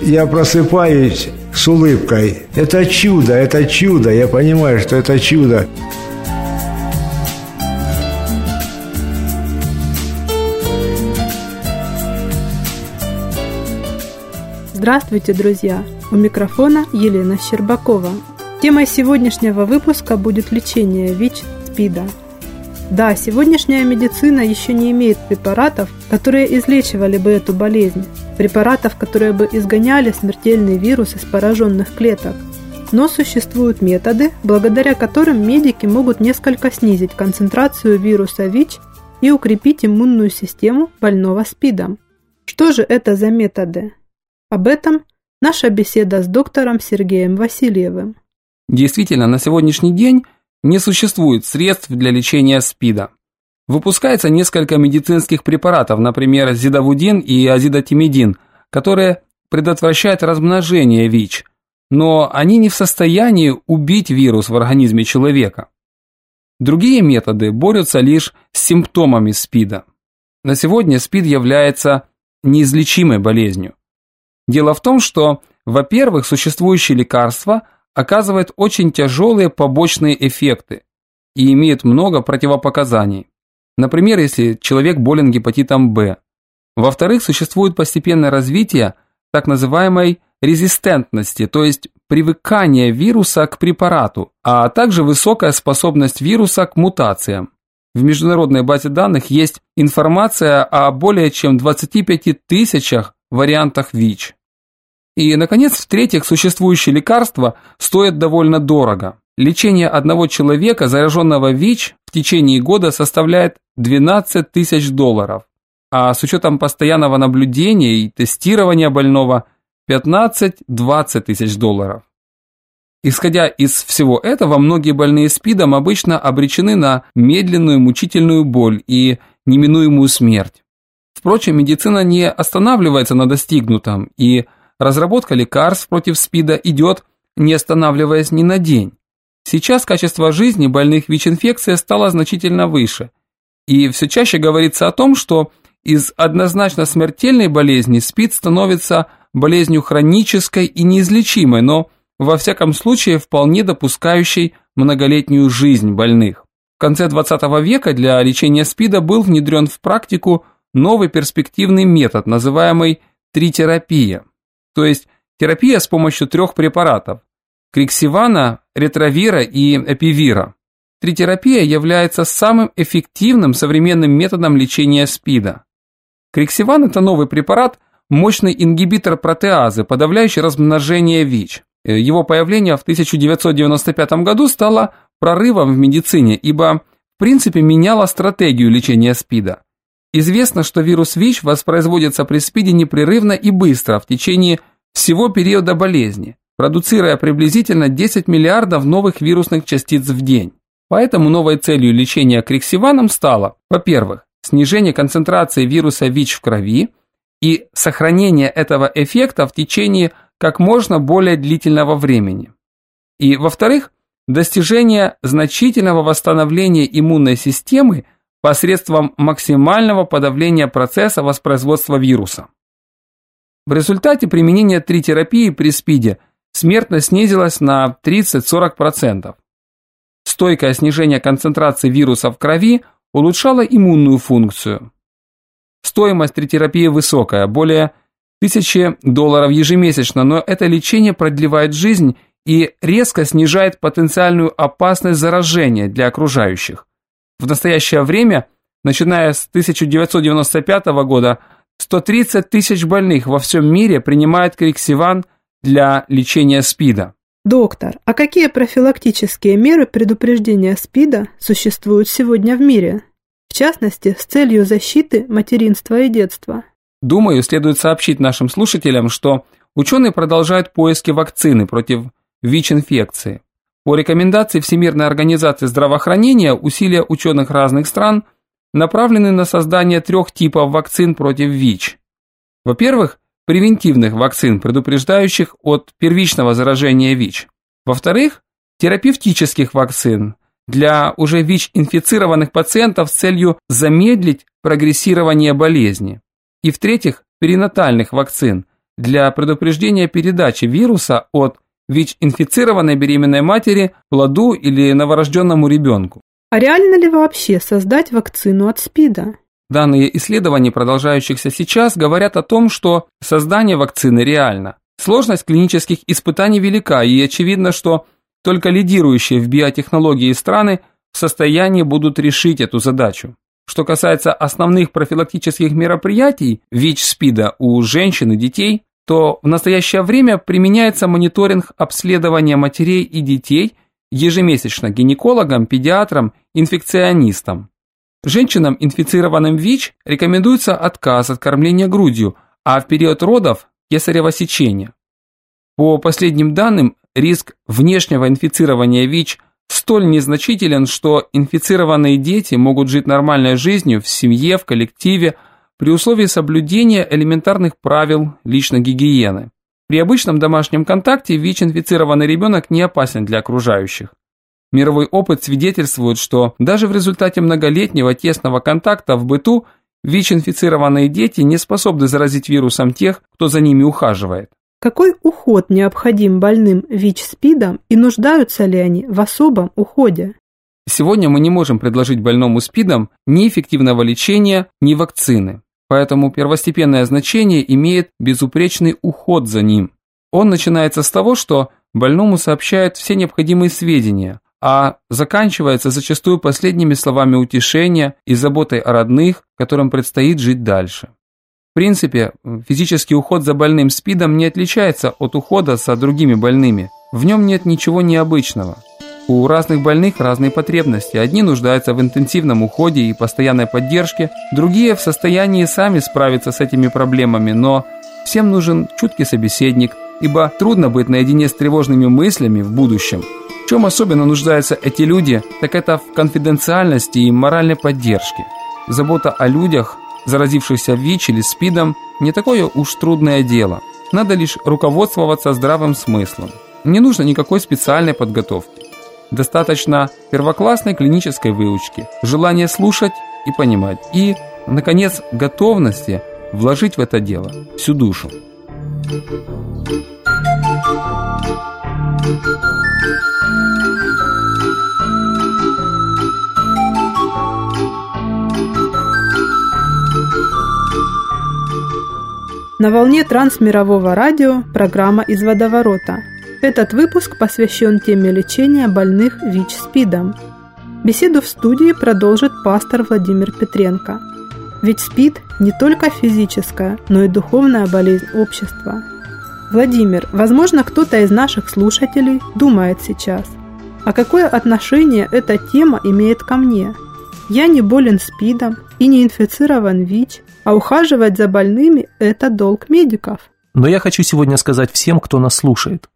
Я просыпаюсь с улыбкой. Это чудо, это чудо. Я понимаю, что это чудо. Здравствуйте, друзья! У микрофона Елена Щербакова. Темой сегодняшнего выпуска будет лечение ВИЧ-СПИДа. Да, сегодняшняя медицина еще не имеет препаратов, которые излечивали бы эту болезнь, препаратов, которые бы изгоняли смертельный вирус из пораженных клеток. Но существуют методы, благодаря которым медики могут несколько снизить концентрацию вируса ВИЧ и укрепить иммунную систему больного СПИДом. Что же это за методы? Об этом наша беседа с доктором Сергеем Васильевым. Действительно, на сегодняшний день не существует средств для лечения СПИДа. Выпускается несколько медицинских препаратов, например, зидовудин и азидотимидин, которые предотвращают размножение ВИЧ, но они не в состоянии убить вирус в организме человека. Другие методы борются лишь с симптомами СПИДа. На сегодня СПИД является неизлечимой болезнью. Дело в том, что, во-первых, существующие лекарства оказывают очень тяжелые побочные эффекты и имеют много противопоказаний. Например, если человек болен гепатитом В. Во-вторых, существует постепенное развитие так называемой резистентности, то есть привыкания вируса к препарату, а также высокая способность вируса к мутациям. В международной базе данных есть информация о более чем 25 тысячах вариантах ВИЧ. И, наконец, в-третьих, существующие лекарства стоят довольно дорого. Лечение одного человека, зараженного ВИЧ, в течение года составляет 12 тысяч долларов, а с учетом постоянного наблюдения и тестирования больного 15-20 тысяч долларов. Исходя из всего этого, многие больные СПИДом обычно обречены на медленную мучительную боль и неминуемую смерть. Впрочем, медицина не останавливается на достигнутом, и разработка лекарств против СПИДа идет, не останавливаясь ни на день. Сейчас качество жизни больных ВИЧ-инфекцией стало значительно выше. И все чаще говорится о том, что из однозначно смертельной болезни СПИД становится болезнью хронической и неизлечимой, но во всяком случае вполне допускающей многолетнюю жизнь больных. В конце 20 века для лечения СПИДа был внедрен в практику новый перспективный метод, называемый тритерапия, то есть терапия с помощью трех препаратов – криксивана, ретровира и эпивира. Тритерапия является самым эффективным современным методом лечения СПИДа. Криксиван – это новый препарат, мощный ингибитор протеазы, подавляющий размножение ВИЧ. Его появление в 1995 году стало прорывом в медицине, ибо в принципе меняло стратегию лечения СПИДа. Известно, что вирус ВИЧ воспроизводится при СПИДе непрерывно и быстро в течение всего периода болезни, продуцируя приблизительно 10 миллиардов новых вирусных частиц в день. Поэтому новой целью лечения криксиваном стало, во-первых, снижение концентрации вируса ВИЧ в крови и сохранение этого эффекта в течение как можно более длительного времени. И, во-вторых, достижение значительного восстановления иммунной системы посредством максимального подавления процесса воспроизводства вируса. В результате применения тритерапии при СПИДе смертность снизилась на 30-40%. Стойкое снижение концентрации вируса в крови улучшало иммунную функцию. Стоимость тритерапии высокая, более тысячи долларов ежемесячно, но это лечение продлевает жизнь и резко снижает потенциальную опасность заражения для окружающих. В настоящее время, начиная с 1995 года, 130 тысяч больных во всем мире принимают криксиван для лечения СПИДа. Доктор, а какие профилактические меры предупреждения СПИДа существуют сегодня в мире? В частности, с целью защиты материнства и детства. Думаю, следует сообщить нашим слушателям, что ученые продолжают поиски вакцины против ВИЧ-инфекции. По рекомендации Всемирной организации здравоохранения усилия ученых разных стран направлены на создание трех типов вакцин против ВИЧ. Во-первых, превентивных вакцин, предупреждающих от первичного заражения ВИЧ. Во-вторых, терапевтических вакцин для уже ВИЧ-инфицированных пациентов с целью замедлить прогрессирование болезни. И в-третьих, перинатальных вакцин для предупреждения передачи вируса от ВИЧ-инфицированной беременной матери, плоду или новорожденному ребенку. А реально ли вообще создать вакцину от СПИДа? Данные исследований, продолжающихся сейчас, говорят о том, что создание вакцины реально. Сложность клинических испытаний велика, и очевидно, что только лидирующие в биотехнологии страны в состоянии будут решить эту задачу. Что касается основных профилактических мероприятий ВИЧ-СПИДа у женщин и детей, то в настоящее время применяется мониторинг обследования матерей и детей ежемесячно гинекологам, педиатрам, инфекционистам. Женщинам, инфицированным ВИЧ, рекомендуется отказ от кормления грудью, а в период родов – кесарево сечение. По последним данным, риск внешнего инфицирования ВИЧ столь незначителен, что инфицированные дети могут жить нормальной жизнью в семье, в коллективе, при условии соблюдения элементарных правил личной гигиены. При обычном домашнем контакте ВИЧ-инфицированный ребенок не опасен для окружающих. Мировой опыт свидетельствует, что даже в результате многолетнего тесного контакта в быту ВИЧ-инфицированные дети не способны заразить вирусом тех, кто за ними ухаживает. Какой уход необходим больным ВИЧ-СПИДом и нуждаются ли они в особом уходе? Сегодня мы не можем предложить больному СПИДом ни эффективного лечения, ни вакцины. Поэтому первостепенное значение имеет безупречный уход за ним. Он начинается с того, что больному сообщают все необходимые сведения, а заканчивается зачастую последними словами утешения и заботой о родных, которым предстоит жить дальше. В принципе, физический уход за больным СПИДом не отличается от ухода за другими больными. В нем нет ничего необычного. У разных больных разные потребности. Одни нуждаются в интенсивном уходе и постоянной поддержке, другие в состоянии сами справиться с этими проблемами, но всем нужен чуткий собеседник, ибо трудно быть наедине с тревожными мыслями в будущем. В чем особенно нуждаются эти люди, так это в конфиденциальности и моральной поддержке. Забота о людях заразившихся ВИЧ или СПИДом, не такое уж трудное дело. Надо лишь руководствоваться здравым смыслом. Не нужно никакой специальной подготовки. Достаточно первоклассной клинической выучки, желания слушать и понимать, и, наконец, готовности вложить в это дело всю душу. На волне трансмирового радио программа «Из водоворота». Этот выпуск посвящен теме лечения больных ВИЧ-СПИДом. Беседу в студии продолжит пастор Владимир Петренко. Ведь СПИД не только физическая, но и духовная болезнь общества. Владимир, возможно, кто-то из наших слушателей думает сейчас, а какое отношение эта тема имеет ко мне? Я не болен СПИДом и не инфицирован ВИЧ, а ухаживать за больными – это долг медиков. Но я хочу сегодня сказать всем, кто нас слушает.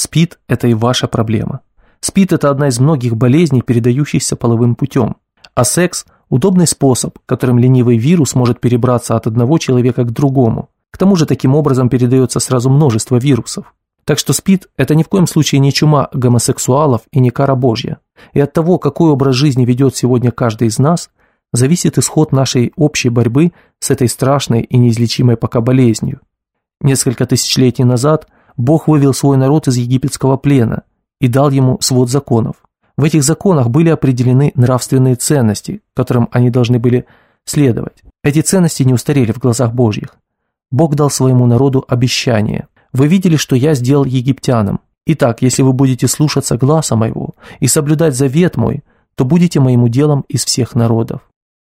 СПИД – это и ваша проблема. СПИД – это одна из многих болезней, передающихся половым путем. А секс – удобный способ, которым ленивый вирус может перебраться от одного человека к другому. К тому же таким образом передается сразу множество вирусов. Так что СПИД – это ни в коем случае не чума гомосексуалов и не кара Божья. И от того, какой образ жизни ведет сегодня каждый из нас, зависит исход нашей общей борьбы с этой страшной и неизлечимой пока болезнью. Несколько тысячелетий назад Бог вывел свой народ из египетского плена и дал ему свод законов. В этих законах были определены нравственные ценности, которым они должны были следовать. Эти ценности не устарели в глазах Божьих. Бог дал своему народу обещание. Вы видели, что я сделал египтянам. Итак, если вы будете слушаться гласа моего и соблюдать завет мой, то будете моим уделом из всех народов.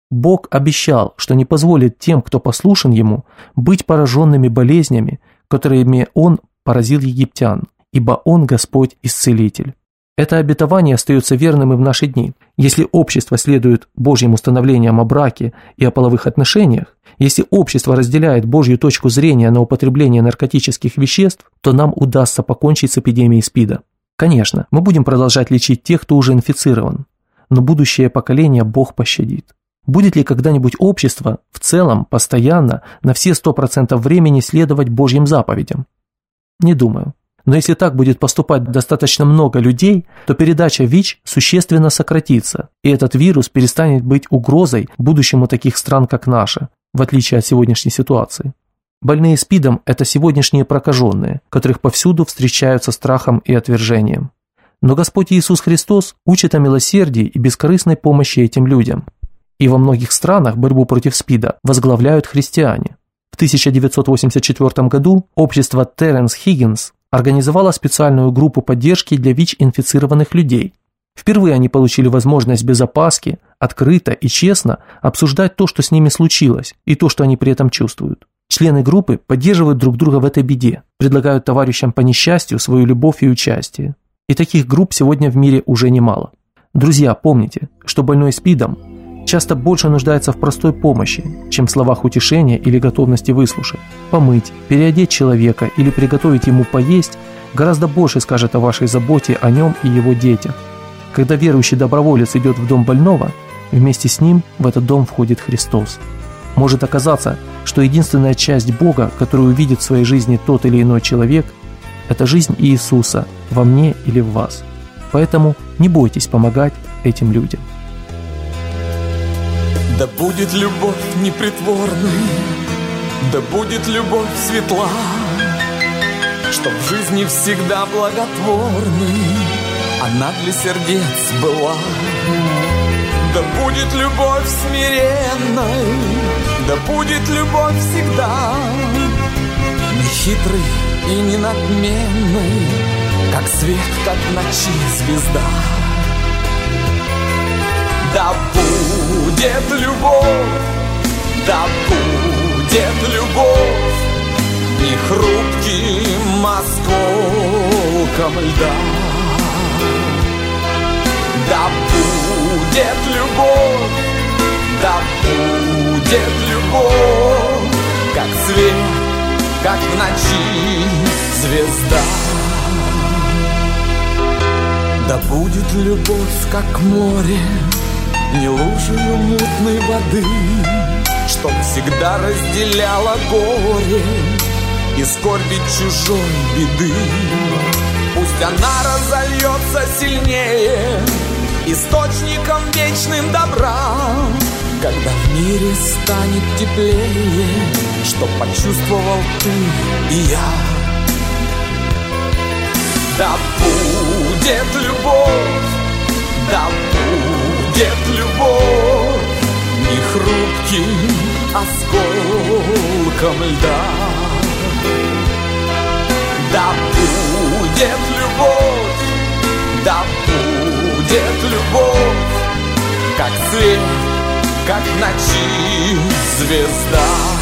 Бог обещал, что не позволит тем, кто послушен Ему, быть пораженными болезнями, которыми Он поразил египтян, ибо Он Господь Исцелитель. Это обетование остается верным и в наши дни. Если общество следует Божьим установлениям о браке и о половых отношениях, если общество разделяет Божью точку зрения на употребление наркотических веществ, то нам удастся покончить с эпидемией СПИДа. Конечно, мы будем продолжать лечить тех, кто уже инфицирован, но будущее поколение Бог пощадит. Будет ли когда-нибудь общество в целом, постоянно, на все 100% времени следовать Божьим заповедям? Не думаю. Но если так будет поступать достаточно много людей, то передача ВИЧ существенно сократится, и этот вирус перестанет быть угрозой будущему таких стран, как наша, в отличие от сегодняшней ситуации. Больные СПИДом – это сегодняшние прокаженные, которых повсюду встречаются страхом и отвержением. Но Господь Иисус Христос учит о милосердии и бескорыстной помощи этим людям. И во многих странах борьбу против СПИДа возглавляют христиане. В 1984 году общество Теренс Хиггинс организовало специальную группу поддержки для ВИЧ-инфицированных людей. Впервые они получили возможность без опаски, открыто и честно обсуждать то, что с ними случилось, и то, что они при этом чувствуют. Члены группы поддерживают друг друга в этой беде, предлагают товарищам по несчастью свою любовь и участие. И таких групп сегодня в мире уже немало. Друзья, помните, что больной СПИДом часто больше нуждается в простой помощи, чем в словах утешения или готовности выслушать. Помыть, переодеть человека или приготовить ему поесть гораздо больше скажет о вашей заботе о нем и его детях. Когда верующий доброволец идет в дом больного, вместе с ним в этот дом входит Христос. Может оказаться, что единственная часть Бога, которую увидит в своей жизни тот или иной человек, это жизнь Иисуса во мне или в вас. Поэтому не бойтесь помогать этим людям. Да будет любовь непритворной, да будет любовь светла, Чтоб в жизни всегда благотворной она для сердец была. Да будет любовь смиренной, да будет любовь всегда, Не хитрой и не надменной, как свет, как ночи звезда. Да будет любовь, да будет любовь Не хрупким осколком льда. Да будет любовь, да будет любовь Как свет, как в ночи звезда. Да будет любовь, как море не лужею мутной воды, Чтоб всегда разделяла горе И скорби чужой беды. Пусть она разольется сильнее Источником вечным добра, Когда в мире станет теплее, Что почувствовал ты и я. Да будет любовь, да будет хрупким осколком льда. Да будет любовь, да будет любовь Как свет, как ночи звезда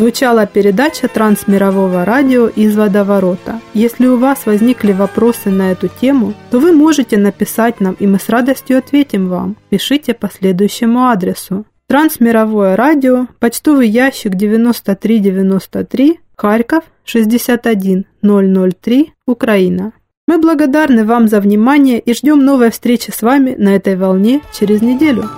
Звучала передача Трансмирового радио из водоворота. Если у вас возникли вопросы на эту тему, то вы можете написать нам, и мы с радостью ответим вам. Пишите по следующему адресу. Трансмировое радио, почтовый ящик 9393, Харьков 61003, Украина. Мы благодарны вам за внимание и ждем новой встречи с вами на этой волне через неделю.